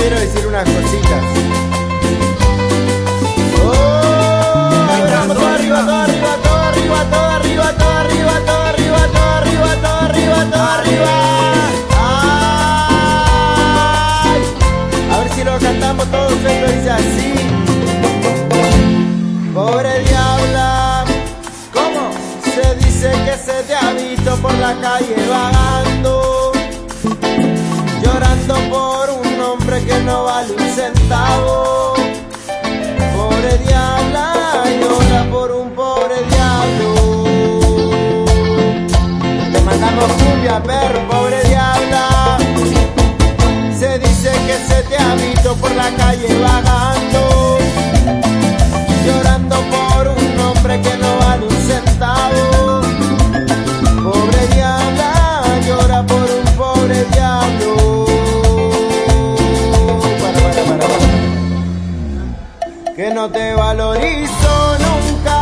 quiero decir unas cositas. Oh, arriba, todo arriba, todo arriba, todo arriba, todo arriba, todo arriba, todo arriba, arriba. Ay, a ver si lo cantamos todos, dice así. Pobre diabla, ¿cómo? Se dice que se te ha visto por la calle vagando, llorando por hombre que no vale un centavo. Pobre diabla, llora por un pobre diablo. Te mandamos cumbia, perro, pobre diabla. Se dice que se te ha visto por la calle que no te valorizo nunca.